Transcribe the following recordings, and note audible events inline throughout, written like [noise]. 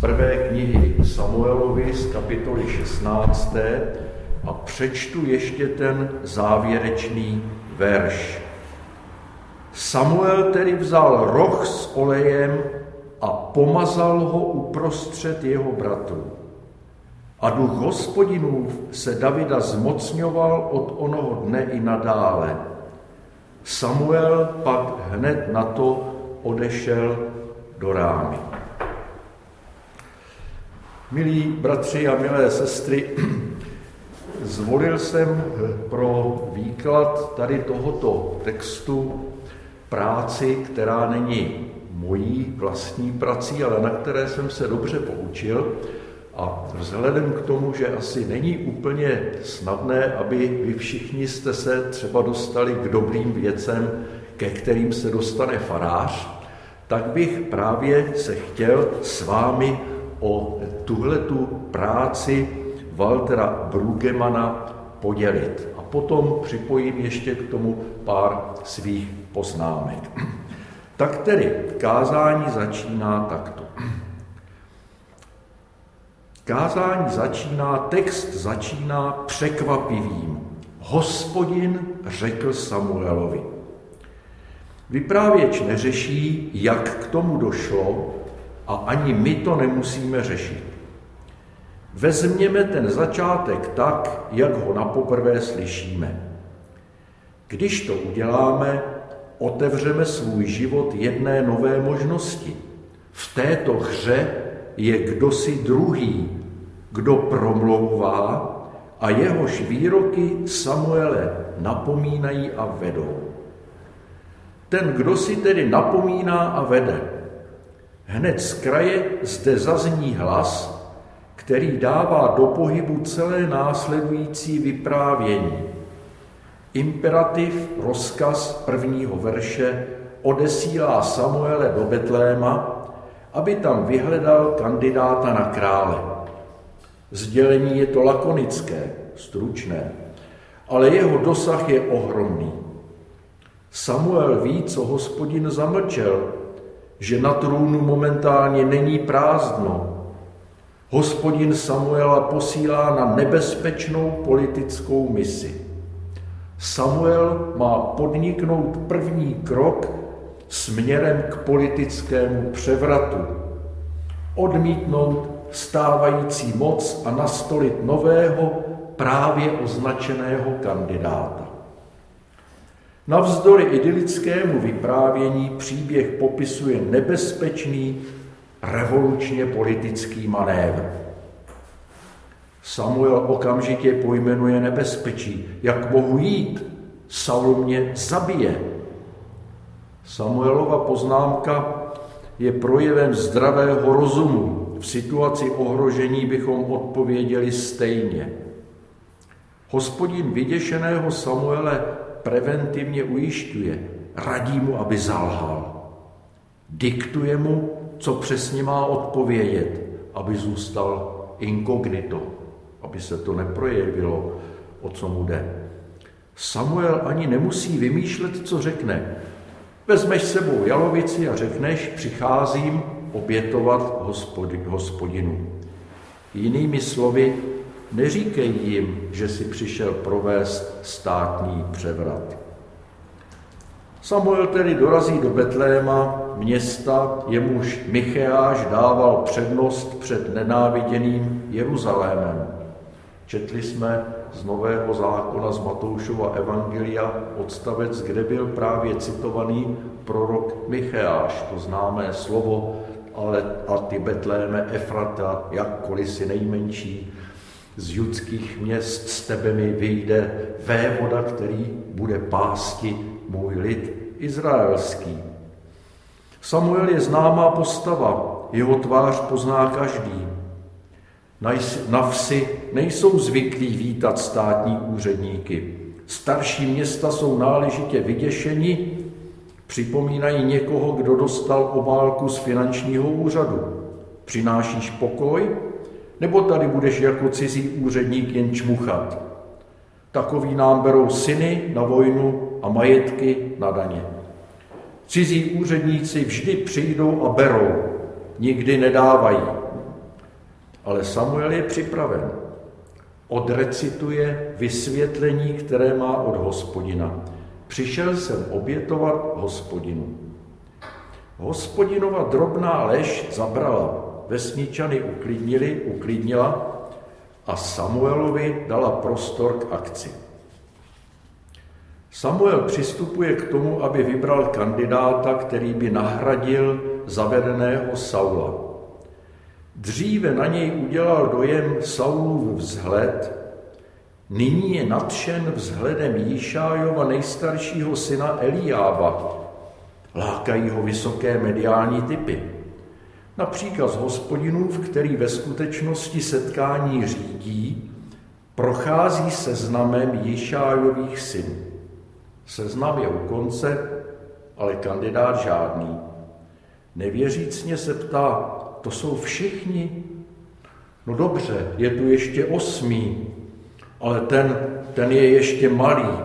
prvé knihy Samuelovi z kapitoly 16. a přečtu ještě ten závěrečný verš. Samuel tedy vzal roh s olejem a pomazal ho uprostřed jeho bratrů. A duch hospodinův se Davida zmocňoval od onoho dne i nadále. Samuel pak hned na to odešel do rámy. Milí bratři a milé sestry, [clears throat] zvolil jsem pro výklad tady tohoto textu práci, která není mojí vlastní prací, ale na které jsem se dobře poučil. A vzhledem k tomu, že asi není úplně snadné, aby vy všichni jste se třeba dostali k dobrým věcem, ke kterým se dostane farář, tak bych právě se chtěl s vámi o tuhletu práci Waltera Brugemana podělit. A potom připojím ještě k tomu pár svých poznámek. Tak tedy kázání začíná takto. Kázání začíná, text začíná překvapivým. Hospodin řekl Samuelovi. Vyprávěč neřeší, jak k tomu došlo, a ani my to nemusíme řešit. Vezměme ten začátek tak, jak ho na poprvé slyšíme. Když to uděláme, otevřeme svůj život jedné nové možnosti. V této hře je kdosi druhý, kdo promlouvá a jehož výroky Samuele napomínají a vedou. Ten, kdo si tedy napomíná a vede, hned z kraje zde zazní hlas, který dává do pohybu celé následující vyprávění. Imperativ, rozkaz prvního verše odesílá Samuele do Betléma, aby tam vyhledal kandidáta na krále. Sdělení je to lakonické, stručné, ale jeho dosah je ohromný. Samuel ví, co hospodin zamlčel, že na trůnu momentálně není prázdno. Hospodin Samuela posílá na nebezpečnou politickou misi. Samuel má podniknout první krok směrem k politickému převratu. Odmítnout stávající moc a nastolit nového, právě označeného kandidáta. Navzdory idylickému vyprávění příběh popisuje nebezpečný revolučně politický manévr. Samuel okamžitě pojmenuje nebezpečí. Jak mohu jít? Saul mě zabije. Samuelova poznámka je projevem zdravého rozumu. V situaci ohrožení bychom odpověděli stejně. Hospodin vyděšeného Samuele preventivně ujišťuje, radí mu, aby zalhal. Diktuje mu, co přesně má odpovědět, aby zůstal inkognito, aby se to neprojevilo, o co mu jde. Samuel ani nemusí vymýšlet, co řekne. Vezmeš sebou jalovici a řekneš, přicházím obětovat hospodinu. Jinými slovy, Neříkej jim, že si přišel provést státní převrat. Samuel tedy dorazí do Betléma, města, jemuž Micheáš dával přednost před nenáviděným Jeruzalémem. Četli jsme z Nového zákona z Matoušova Evangelia odstavec, kde byl právě citovaný prorok Micheáš, to známé slovo, ale a ty Betléme Efrata, jakkoliv si nejmenší, z judských měst z tebe mi vyjde vévoda, který bude pásti můj lid izraelský. Samuel je známá postava, jeho tvář pozná každý. Na vsi nejsou zvyklí vítat státní úředníky. Starší města jsou náležitě vyděšeni, připomínají někoho, kdo dostal obálku z finančního úřadu. Přinášíš pokoj, nebo tady budeš jako cizí úředník jen čmuchat? Takový nám berou syny na vojnu a majetky na daně. Cizí úředníci vždy přijdou a berou, nikdy nedávají. Ale Samuel je připraven. Odrecituje vysvětlení, které má od hospodina. Přišel jsem obětovat hospodinu. Hospodinova drobná lež zabrala, vesničany uklidnili, uklidnila a Samuelovi dala prostor k akci. Samuel přistupuje k tomu, aby vybral kandidáta, který by nahradil zavedeného Saula. Dříve na něj udělal dojem Saulův vzhled, nyní je nadšen vzhledem Jíšájova nejstaršího syna Eliába. Lákají ho vysoké mediální typy. Například z hospodinův, který ve skutečnosti setkání řídí, prochází seznamem Jíšájových synů. Seznam je u konce, ale kandidát žádný. Nevěřícně se ptá, to jsou všichni? No dobře, je tu ještě osmý, ale ten, ten je ještě malý.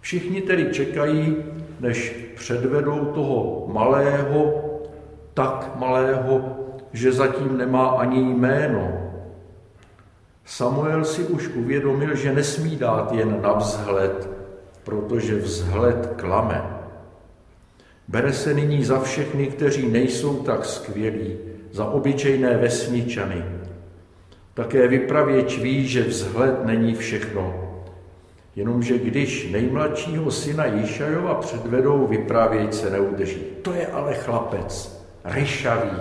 Všichni tedy čekají, než předvedou toho malého, tak malého, že zatím nemá ani jméno. Samuel si už uvědomil, že nesmí dát jen na vzhled, protože vzhled klame. Bere se nyní za všechny, kteří nejsou tak skvělí, za obyčejné vesničany. Také vypravěč ví, že vzhled není všechno. Jenomže když nejmladšího syna Jíšajova předvedou, vypravěč se neudrží. To je ale chlapec, ryšavý,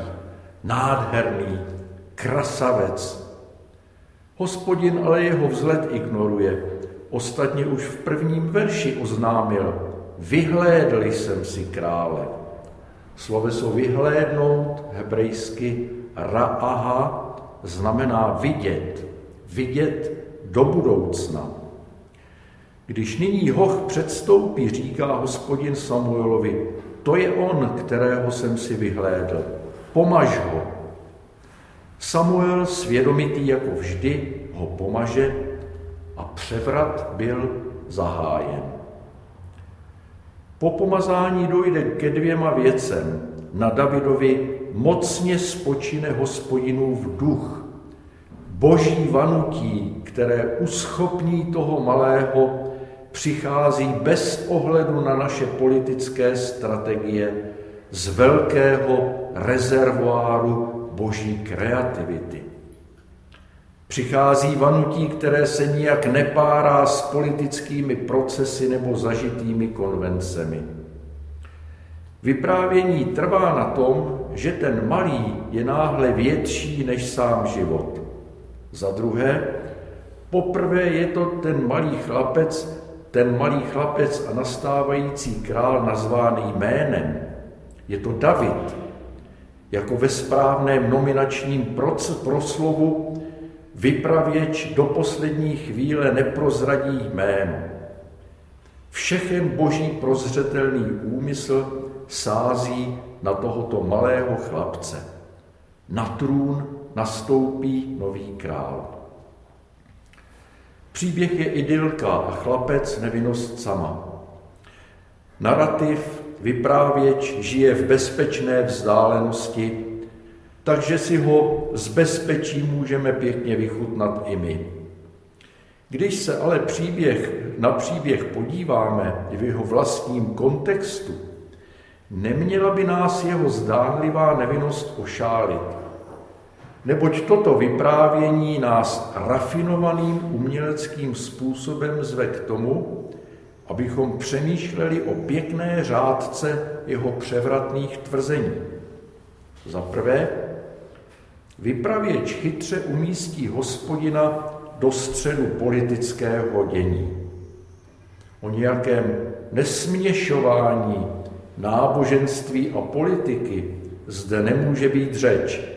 nádherný, krasavec. Hospodin ale jeho vzhled ignoruje. Ostatně už v prvním verši oznámil, vyhlédl jsem si krále. Sloveso vyhlédnout hebrejsky ra'aha znamená vidět, vidět do budoucna. Když nyní hoch předstoupí, říká hospodin Samuelovi, to je on, kterého jsem si vyhlédl. Pomaž ho. Samuel, svědomitý jako vždy, ho pomaže a převrat byl zahájen. Po pomazání dojde ke dvěma věcem. Na Davidovi mocně spočine hospodinův duch, boží vanutí, které uschopní toho malého přichází bez ohledu na naše politické strategie z velkého rezervoáru boží kreativity. Přichází vanutí, které se nijak nepárá s politickými procesy nebo zažitými konvencemi. Vyprávění trvá na tom, že ten malý je náhle větší než sám život. Za druhé, poprvé je to ten malý chlapec, ten malý chlapec a nastávající král nazvaný jménem. Je to David, jako ve správném nominačním proslovu vypravěč do poslední chvíle neprozradí jméno. Všechen boží prozřetelný úmysl sází na tohoto malého chlapce. Na trůn nastoupí nový král. Příběh je idylka a chlapec nevinnost sama. Narativ, vyprávěč žije v bezpečné vzdálenosti, takže si ho z bezpečí můžeme pěkně vychutnat i my. Když se ale příběh, na příběh podíváme v jeho vlastním kontextu, neměla by nás jeho zdánlivá nevinnost ošálit neboť toto vyprávění nás rafinovaným uměleckým způsobem zve k tomu, abychom přemýšleli o pěkné řádce jeho převratných tvrzení. Za prvé, vypravěč chytře umístí hospodina do středu politického dění. O nějakém nesměšování náboženství a politiky zde nemůže být řeč.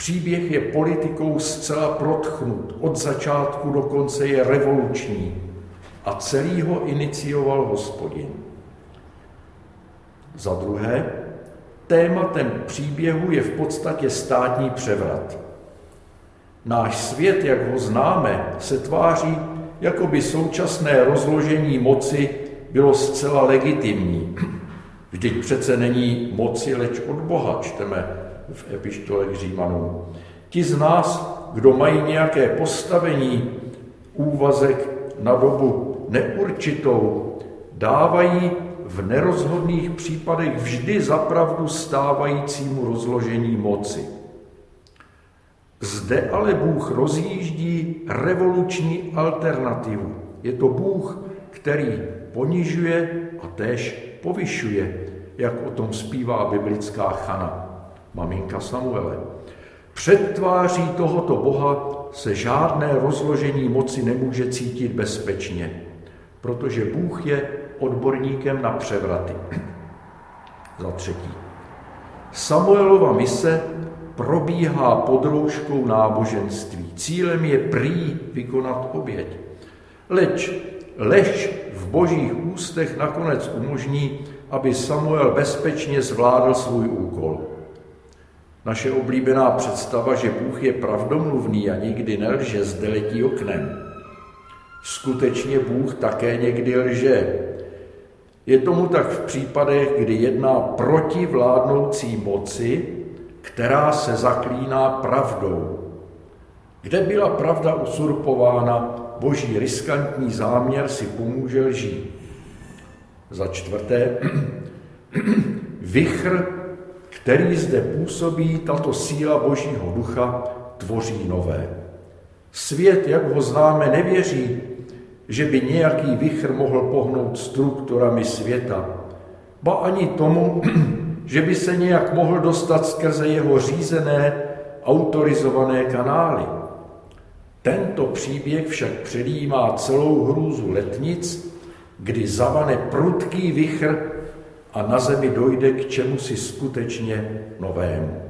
Příběh je politikou zcela protchnut, od začátku do konce je revoluční a celý ho inicioval hospodin. Za druhé, tématem příběhu je v podstatě státní převrat. Náš svět, jak ho známe, se tváří, jako by současné rozložení moci bylo zcela legitimní. Vždyť přece není moci leč od Boha, čteme v epištole k Římanům. Ti z nás, kdo mají nějaké postavení, úvazek na dobu neurčitou, dávají v nerozhodných případech vždy zapravdu stávajícímu rozložení moci. Zde ale Bůh rozjíždí revoluční alternativu. Je to Bůh, který ponižuje a též povyšuje, jak o tom zpívá biblická Chana, maminka Samuele. Před tváří tohoto Boha se žádné rozložení moci nemůže cítit bezpečně, protože Bůh je odborníkem na převraty. Za třetí. Samuelova mise probíhá pod rouškou náboženství. Cílem je prý vykonat oběť. Leč lež v božích ústech nakonec umožní, aby Samuel bezpečně zvládl svůj úkol. Naše oblíbená představa, že Bůh je pravdomluvný a nikdy nelže, zde letí oknem. Skutečně Bůh také někdy lže. Je tomu tak v případech, kdy jedná proti vládnoucí moci, která se zaklíná pravdou. Kde byla pravda usurpována, boží riskantní záměr si pomůže lží. Za čtvrté, [clears throat] vichr, který zde působí, tato síla božího ducha, tvoří nové. Svět, jak ho známe, nevěří, že by nějaký vichr mohl pohnout strukturami světa, ba ani tomu, [clears throat] že by se nějak mohl dostat skrze jeho řízené, autorizované kanály. Tento příběh však předjímá celou hrůzu letnic, kdy zavane prudký vichr a na zemi dojde k čemu si skutečně novému.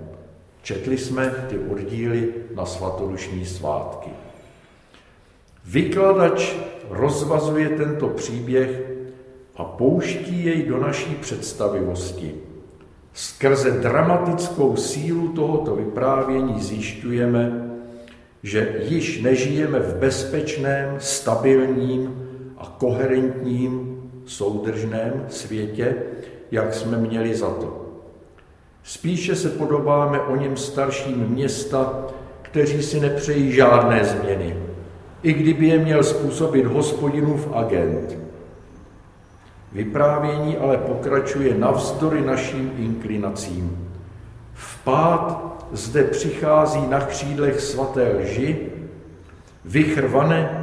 Četli jsme ty oddíly na svatodušní svátky. Vykladač rozvazuje tento příběh a pouští jej do naší představivosti. Skrze dramatickou sílu tohoto vyprávění zjišťujeme, že již nežijeme v bezpečném, stabilním a koherentním, soudržném světě, jak jsme měli za to. Spíše se podobáme o něm starším města, kteří si nepřejí žádné změny, i kdyby je měl způsobit hospodinův agent. Vyprávění ale pokračuje navzdory našim inklinacím. Vpád zde přichází na křídlech svaté lži, vychrvane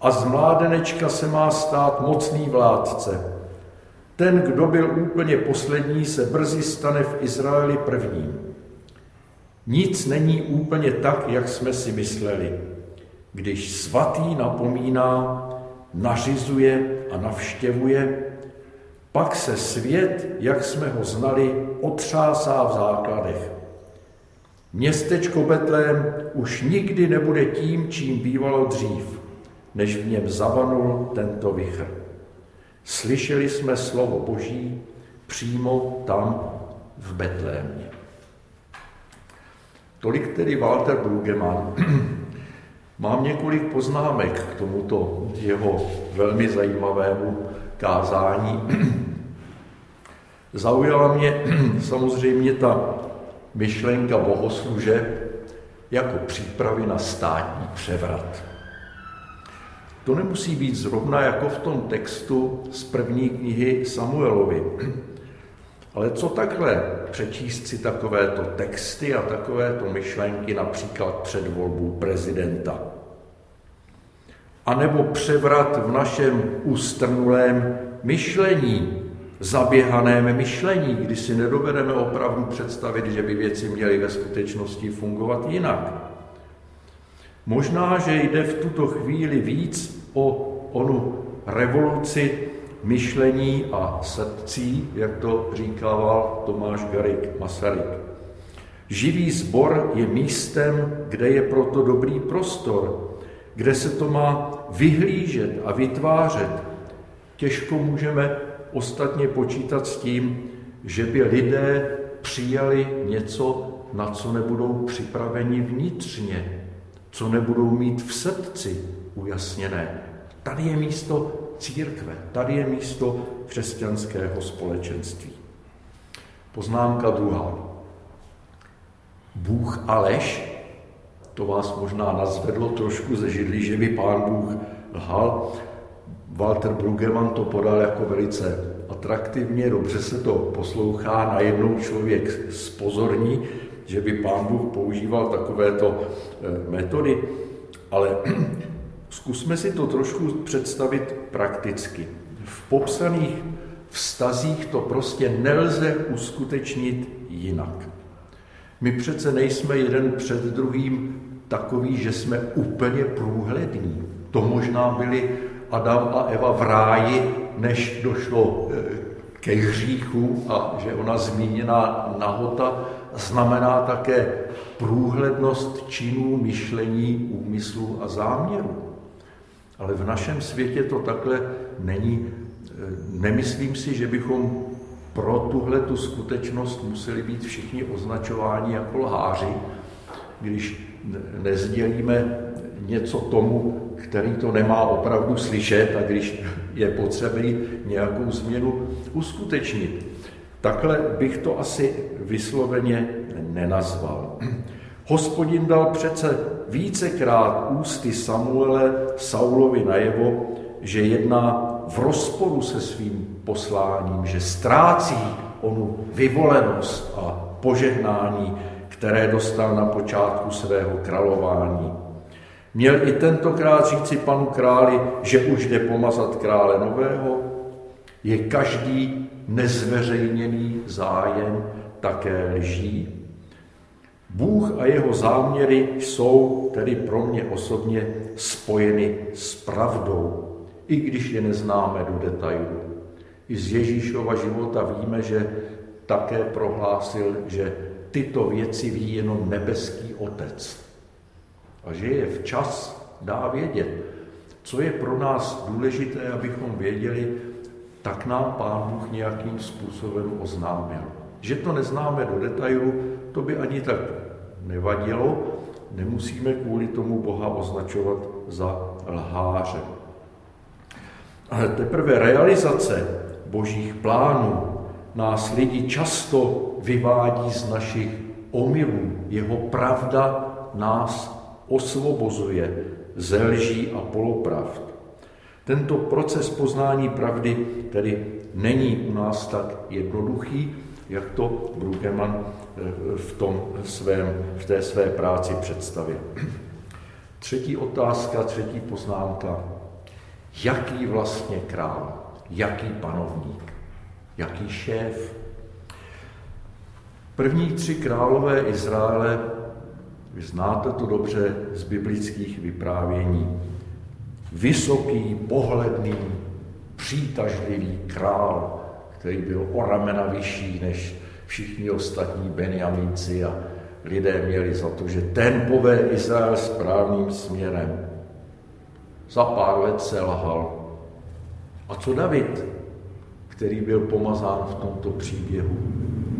a z mládenečka se má stát mocný vládce. Ten, kdo byl úplně poslední, se brzy stane v Izraeli prvním. Nic není úplně tak, jak jsme si mysleli. Když svatý napomíná, nařizuje a navštěvuje, pak se svět, jak jsme ho znali, otřásá v základech. Městečko Betlém už nikdy nebude tím, čím bývalo dřív, než v něm zavanul tento vichr. Slyšeli jsme slovo Boží přímo tam v Betlémě. Tolik tedy Walter Brugemann. [clears throat] Mám několik poznámek k tomuto jeho velmi zajímavému kázání. [clears throat] Zaujala mě [clears throat] samozřejmě ta myšlenka bohosluže jako přípravy na státní převrat. To nemusí být zrovna jako v tom textu z první knihy Samuelovi. [clears throat] Ale co takhle přečíst si takovéto texty a takovéto myšlenky například před volbou prezidenta? A nebo převrat v našem ustrnulém myšlení, zaběhaném myšlení, kdy si nedovedeme opravdu představit, že by věci měly ve skutečnosti fungovat jinak. Možná, že jde v tuto chvíli víc o onu revoluci myšlení a srdcí, jak to říkával Tomáš Garik Masaryk. Živý sbor je místem, kde je proto dobrý prostor, kde se to má vyhlížet a vytvářet. Těžko můžeme ostatně počítat s tím, že by lidé přijali něco, na co nebudou připraveni vnitřně, co nebudou mít v srdci ujasněné. Tady je místo církve, tady je místo křesťanského společenství. Poznámka druhá. Bůh a lež, to vás možná nazvedlo trošku ze židlí, že by pán Bůh lhal. Walter Brueggemann to podal jako velice atraktivně, dobře se to poslouchá, najednou člověk spozorní, že by pán Bůh používal takovéto eh, metody, ale zkusme si to trošku představit prakticky. V popsaných vztazích to prostě nelze uskutečnit jinak. My přece nejsme jeden před druhým takový, že jsme úplně průhlední. To možná byli Adam a Eva v ráji, než došlo eh, ke hříchu a že ona zmíněná nahota znamená také průhlednost činů, myšlení, úmyslu a záměru. Ale v našem světě to takhle není. Nemyslím si, že bychom pro tuhle tu skutečnost museli být všichni označováni jako lháři, když nezdělíme něco tomu, který to nemá opravdu slyšet a když je potřeba nějakou změnu uskutečnit. Takhle bych to asi vysloveně nenazval. Hospodin dal přece vícekrát ústy Samuele Saulovi najevo, že jedná v rozporu se svým posláním, že ztrácí onu vyvolenost a požehnání, které dostal na počátku svého králování. Měl i tentokrát říci panu králi, že už jde pomazat krále nového? Je každý nezveřejněný zájem také lží? Bůh a jeho záměry jsou tedy pro mě osobně spojeny s pravdou, i když je neznáme do detailů. I z Ježíšova života víme, že také prohlásil, že tyto věci ví jenom nebeský Otec. A že je včas dá vědět. Co je pro nás důležité, abychom věděli, tak nám Pán Bůh nějakým způsobem oznámil. Že to neznáme do detailu, to by ani tak nevadilo, nemusíme kvůli tomu Boha označovat za lháře. Ale teprve realizace božích plánů nás lidi často vyvádí z našich omylů. Jeho pravda nás osvobozuje ze lží a polopravd. Tento proces poznání pravdy tedy není u nás tak jednoduchý, jak to Brueggemann eh, v, tom svém, v té své práci představil. Třetí otázka, třetí poznámka. Jaký vlastně král? Jaký panovník? Jaký šéf? První tři králové Izraele, vy znáte to dobře z biblických vyprávění, vysoký, pohledný, přitažlivý král, který byl o ramena vyšší než všichni ostatní Benjaminci a lidé měli za to, že ten povede Izrael správným směrem. Za pár let se lhal. A co David, který byl pomazán v tomto příběhu?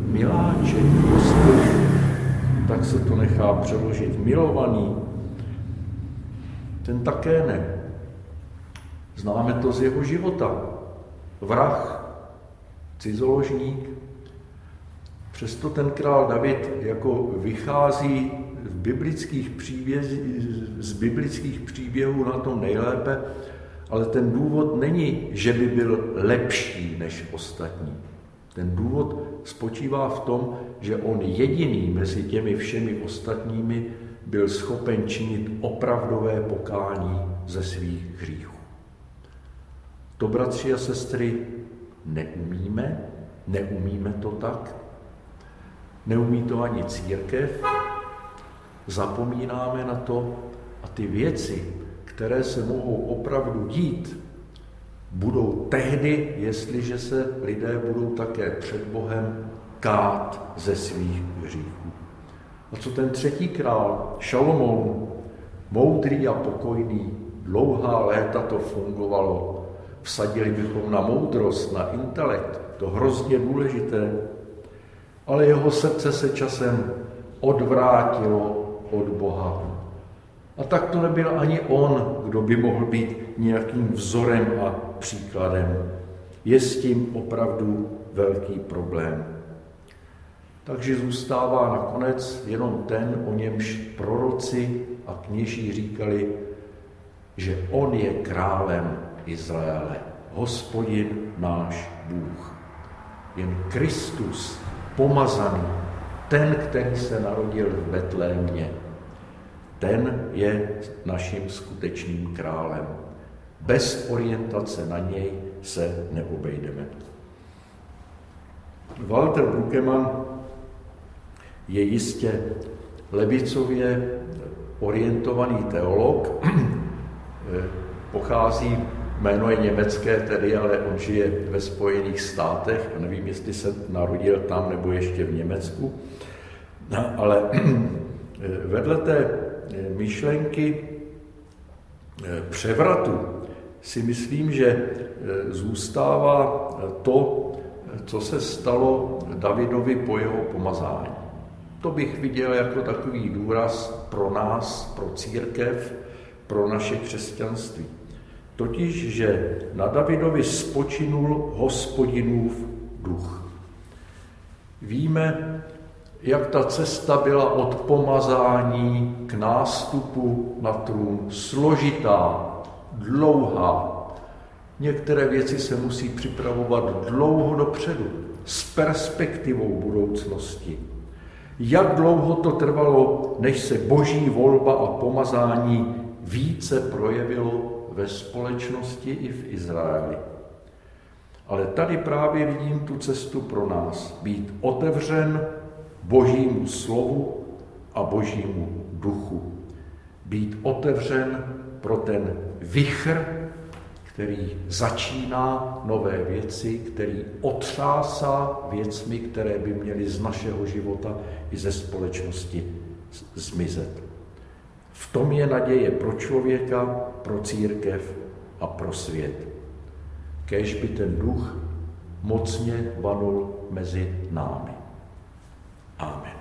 Miláček, hospodin, tak se to nechá přeložit. Milovaný, ten také ne. Známe to z jeho života. Vrah, cizoložník. Přesto ten král David jako vychází v biblických příběh, z biblických příběhů na tom nejlépe, ale ten důvod není, že by byl lepší než ostatní. Ten důvod spočívá v tom, že on jediný mezi těmi všemi ostatními byl schopen činit opravdové pokání ze svých hříchů. To, bratři a sestry, neumíme, neumíme to tak, neumí to ani církev, zapomínáme na to a ty věci, které se mohou opravdu dít, budou tehdy, jestliže se lidé budou také před Bohem kát ze svých hříchů. A co ten třetí král, Šalomoun, moudrý a pokojný, dlouhá léta to fungovalo, Vsadili bychom na moudrost, na intelekt, to hrozně důležité, ale jeho srdce se časem odvrátilo od Boha. A tak to nebyl ani on, kdo by mohl být nějakým vzorem a příkladem. Je s tím opravdu velký problém. Takže zůstává nakonec jenom ten, o němž proroci a kněží říkali, že on je králem Izraele, hospodin náš Bůh. Jen Kristus, pomazaný, ten, který se narodil v Betlémě, ten je naším skutečným králem. Bez orientace na něj se neobejdeme. Walter Brukeman je jistě levicově orientovaný teolog, [clears throat] pochází, jméno je německé tedy, ale on žije ve Spojených státech a nevím, jestli se narodil tam nebo ještě v Německu. No, ale [clears throat] vedle té myšlenky převratu si myslím, že zůstává to, co se stalo Davidovi po jeho pomazání. To bych viděl jako takový důraz pro nás, pro církev, pro naše křesťanství. Totiž, že na Davidovi spočinul hospodinův duch. Víme, jak ta cesta byla od pomazání k nástupu na trůn složitá, dlouhá. Některé věci se musí připravovat dlouho dopředu, s perspektivou budoucnosti. Jak dlouho to trvalo, než se boží volba a pomazání více projevilo ve společnosti i v Izraeli. Ale tady právě vidím tu cestu pro nás. Být otevřen božímu slovu a božímu duchu. Být otevřen pro ten vichr, který začíná nové věci, který otřásá věcmi, které by měly z našeho života i ze společnosti zmizet. V tom je naděje pro člověka, pro církev a pro svět. Kéž by ten duch mocně vanul mezi námi. Amen.